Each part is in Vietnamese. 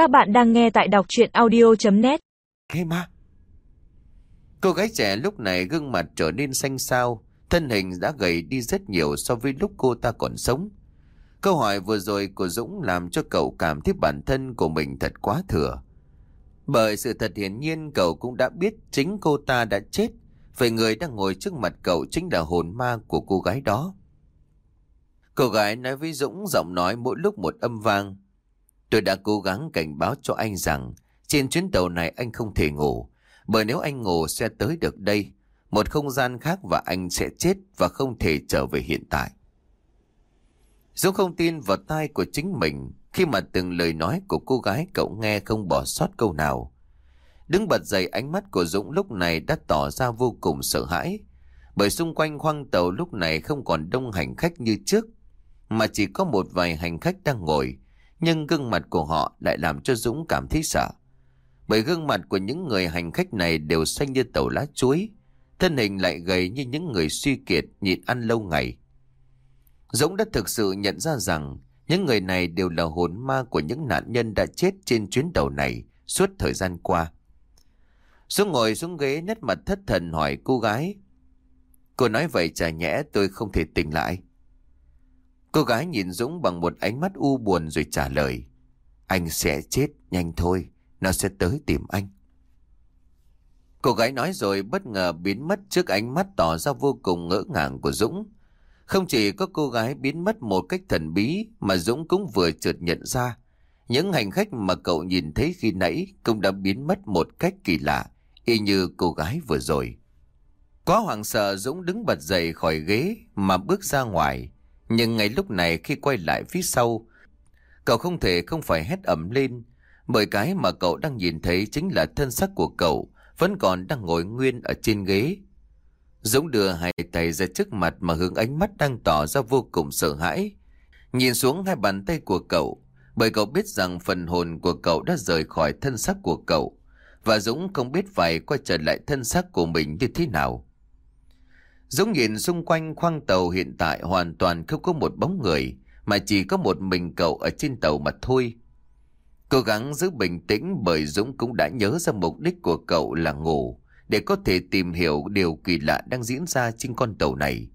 Các bạn đang nghe tại đọc chuyện audio.net Hey ma. Cô gái trẻ lúc này gương mặt trở nên xanh xao, Thân hình đã gầy đi rất nhiều so với lúc cô ta còn sống. Câu hỏi vừa rồi của Dũng làm cho cậu cảm thấy bản thân của mình thật quá thừa. Bởi sự thật hiển nhiên cậu cũng đã biết chính cô ta đã chết Vậy người đang ngồi trước mặt cậu chính là hồn ma của cô gái đó. Cô gái nói với Dũng giọng nói mỗi lúc một âm vang. Tôi đã cố gắng cảnh báo cho anh rằng trên chuyến tàu này anh không thể ngủ, bởi nếu anh ngủ sẽ tới được đây, một không gian khác và anh sẽ chết và không thể trở về hiện tại. Dũng không tin vào tai của chính mình khi mà từng lời nói của cô gái cậu nghe không bỏ sót câu nào. Đứng bật dậy ánh mắt của Dũng lúc này đã tỏ ra vô cùng sợ hãi, bởi xung quanh khoang tàu lúc này không còn đông hành khách như trước, mà chỉ có một vài hành khách đang ngồi, nhưng gương mặt của họ lại làm cho Dũng cảm thấy sợ. Bởi gương mặt của những người hành khách này đều xanh như tàu lá chuối, thân hình lại gầy như những người suy kiệt nhịn ăn lâu ngày. Dũng đã thực sự nhận ra rằng những người này đều là hồn ma của những nạn nhân đã chết trên chuyến tàu này suốt thời gian qua. Dũng ngồi xuống ghế nét mặt thất thần hỏi cô gái. Cô nói vậy chả nhẽ tôi không thể tỉnh lại. Cô gái nhìn Dũng bằng một ánh mắt u buồn rồi trả lời. Anh sẽ chết nhanh thôi, nó sẽ tới tìm anh. Cô gái nói rồi bất ngờ biến mất trước ánh mắt tỏ ra vô cùng ngỡ ngàng của Dũng. Không chỉ có cô gái biến mất một cách thần bí mà Dũng cũng vừa chợt nhận ra. Những hành khách mà cậu nhìn thấy khi nãy cũng đã biến mất một cách kỳ lạ, y như cô gái vừa rồi. Quá hoảng sợ Dũng đứng bật dậy khỏi ghế mà bước ra ngoài. Nhưng ngay lúc này khi quay lại phía sau, cậu không thể không phải hét ẩm lên, bởi cái mà cậu đang nhìn thấy chính là thân xác của cậu vẫn còn đang ngồi nguyên ở trên ghế. Dũng đưa hai tay ra trước mặt mà hướng ánh mắt đang tỏ ra vô cùng sợ hãi. Nhìn xuống hai bàn tay của cậu, bởi cậu biết rằng phần hồn của cậu đã rời khỏi thân xác của cậu, và Dũng không biết phải quay trở lại thân xác của mình như thế nào. Dũng nhìn xung quanh khoang tàu hiện tại hoàn toàn không có một bóng người, mà chỉ có một mình cậu ở trên tàu mà thôi. Cố gắng giữ bình tĩnh bởi Dũng cũng đã nhớ ra mục đích của cậu là ngủ, để có thể tìm hiểu điều kỳ lạ đang diễn ra trên con tàu này.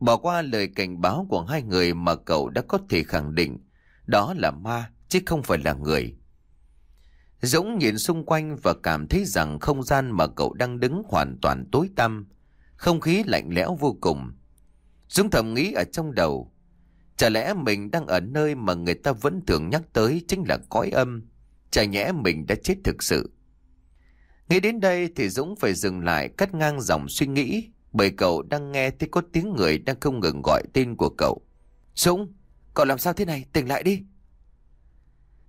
Bỏ qua lời cảnh báo của hai người mà cậu đã có thể khẳng định, đó là ma, chứ không phải là người. Dũng nhìn xung quanh và cảm thấy rằng không gian mà cậu đang đứng hoàn toàn tối tăm, không khí lạnh lẽo vô cùng. Dũng thầm nghĩ ở trong đầu. Chả lẽ mình đang ở nơi mà người ta vẫn thường nhắc tới chính là cõi âm. Chả nhẽ mình đã chết thực sự. Nghĩ đến đây thì Dũng phải dừng lại cắt ngang dòng suy nghĩ. Bởi cậu đang nghe thấy có tiếng người đang không ngừng gọi tên của cậu. Dũng, cậu làm sao thế này? Tỉnh lại đi.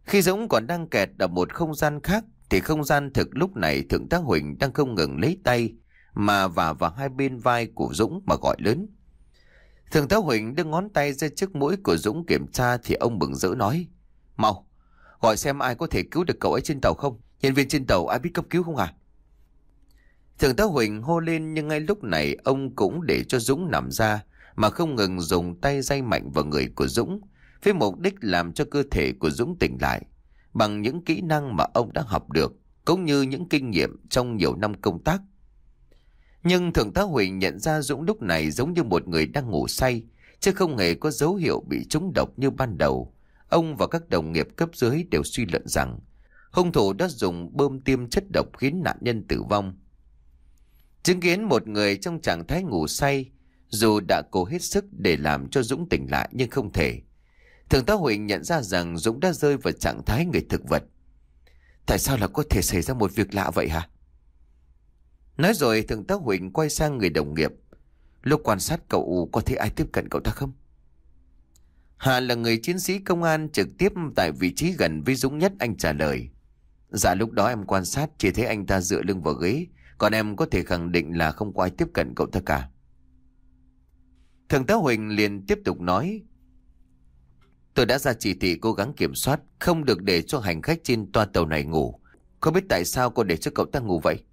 Khi Dũng còn đang kẹt ở một không gian khác thì không gian thực lúc này Thượng tá Huỳnh đang không ngừng lấy tay mà vả vào hai bên vai của Dũng mà gọi lớn. Thường tá Huỳnh đưa ngón tay ra trước mũi của Dũng kiểm tra thì ông bừng rỡ nói. Mau, gọi xem ai có thể cứu được cậu ấy trên tàu không? Nhân viên trên tàu ai biết cấp cứu không à? Thường tá Huỳnh hô lên nhưng ngay lúc này ông cũng để cho Dũng nằm ra mà không ngừng dùng tay dây mạnh vào người của Dũng với mục đích làm cho cơ thể của Dũng tỉnh lại bằng những kỹ năng mà ông đã học được cũng như những kinh nghiệm trong nhiều năm công tác. Nhưng Thượng tá Huỳnh nhận ra Dũng lúc này giống như một người đang ngủ say, chứ không hề có dấu hiệu bị trúng độc như ban đầu. Ông và các đồng nghiệp cấp dưới đều suy luận rằng hung thủ đã dùng bơm tiêm chất độc khiến nạn nhân tử vong. Chứng kiến một người trong trạng thái ngủ say, dù đã cố hết sức để làm cho Dũng tỉnh lại nhưng không thể. Thượng tá Huỳnh nhận ra rằng Dũng đã rơi vào trạng thái người thực vật. Tại sao là có thể xảy ra một việc lạ vậy hả? Nói rồi thượng tá Huỳnh quay sang người đồng nghiệp. Lúc quan sát cậu có thấy ai tiếp cận cậu ta không? Hà là người chiến sĩ công an trực tiếp tại vị trí gần với Dũng nhất anh trả lời. Dạ lúc đó em quan sát chỉ thấy anh ta dựa lưng vào ghế, còn em có thể khẳng định là không có ai tiếp cận cậu ta cả. Thượng tá Huỳnh liền tiếp tục nói. Tôi đã ra chỉ thị cố gắng kiểm soát, không được để cho hành khách trên toa tàu này ngủ. Không biết tại sao cô để cho cậu ta ngủ vậy?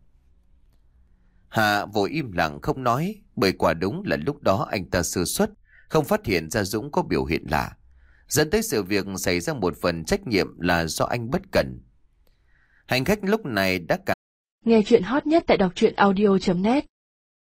Hạ vội im lặng không nói, bởi quả đúng là lúc đó anh ta sơ xuất, không phát hiện ra Dũng có biểu hiện lạ. dẫn tới sự việc xảy ra một phần trách nhiệm là do anh bất cẩn. Hành khách lúc này đã cả Nghe chuyện hot nhất tại đọc truyện audio.net